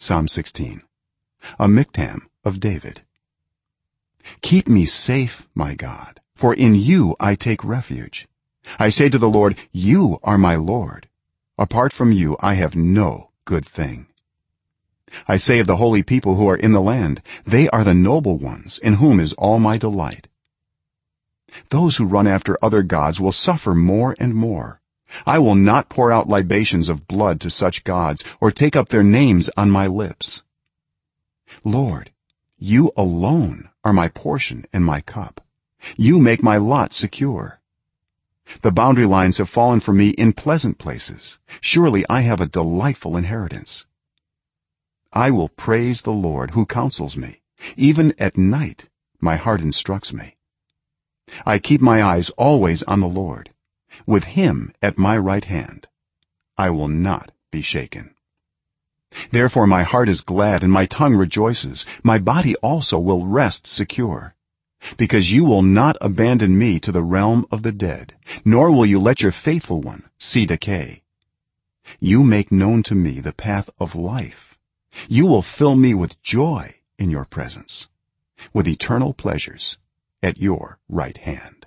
psalm 16 a miktam of david. Keep me safe my god for in you i take refuge. I say to the lord you are my lord. Apart from you i have no good thing. I say of the holy people who are in the land they are the noble ones in whom is all my delight. Those who run after other gods will suffer more and more i will not pour out libations of blood to such gods or take up their names on my lips. Lord you alone are my portion and my cup. You make my lot secure. The boundary lines have fallen for me in pleasant places. Surely i have a delightful inheritance. I will praise the lord who counsels me. Even at night my heart instructs me. I keep my eyes always on the lord with him at my right hand i will not be shaken. Therefore my heart is glad and my tongue rejoices. My body also will rest secure because you will not abandon me to the realm of the dead nor will you let your faithful one see decay. You make known to me the path of life. You will fill me with joy in your presence with eternal pleasures at your right hand